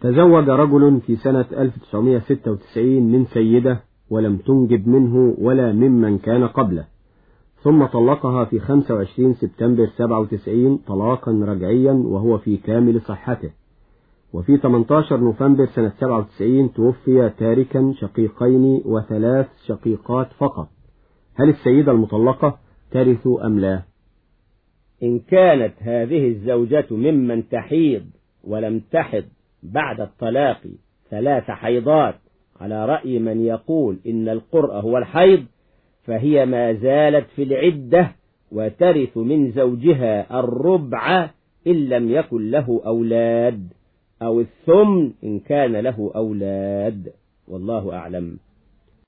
تزوج رجل في سنة 1996 من سيدة ولم تنجب منه ولا ممن كان قبله. ثم طلقها في 25 سبتمبر 97 طلاقا رجعيا وهو في كامل صحته. وفي 18 نوفمبر سنة 97 توفي تاركا شقيقين وثلاث شقيقات فقط. هل السيدة المطلقة ترث أم لا؟ إن كانت هذه الزوجة ممن تحيض ولم تحض بعد الطلاق ثلاث حيضات على رأي من يقول إن القرء هو الحيض فهي ما زالت في العدة وترث من زوجها الربع إن لم يكن له أولاد أو الثمن إن كان له أولاد والله أعلم.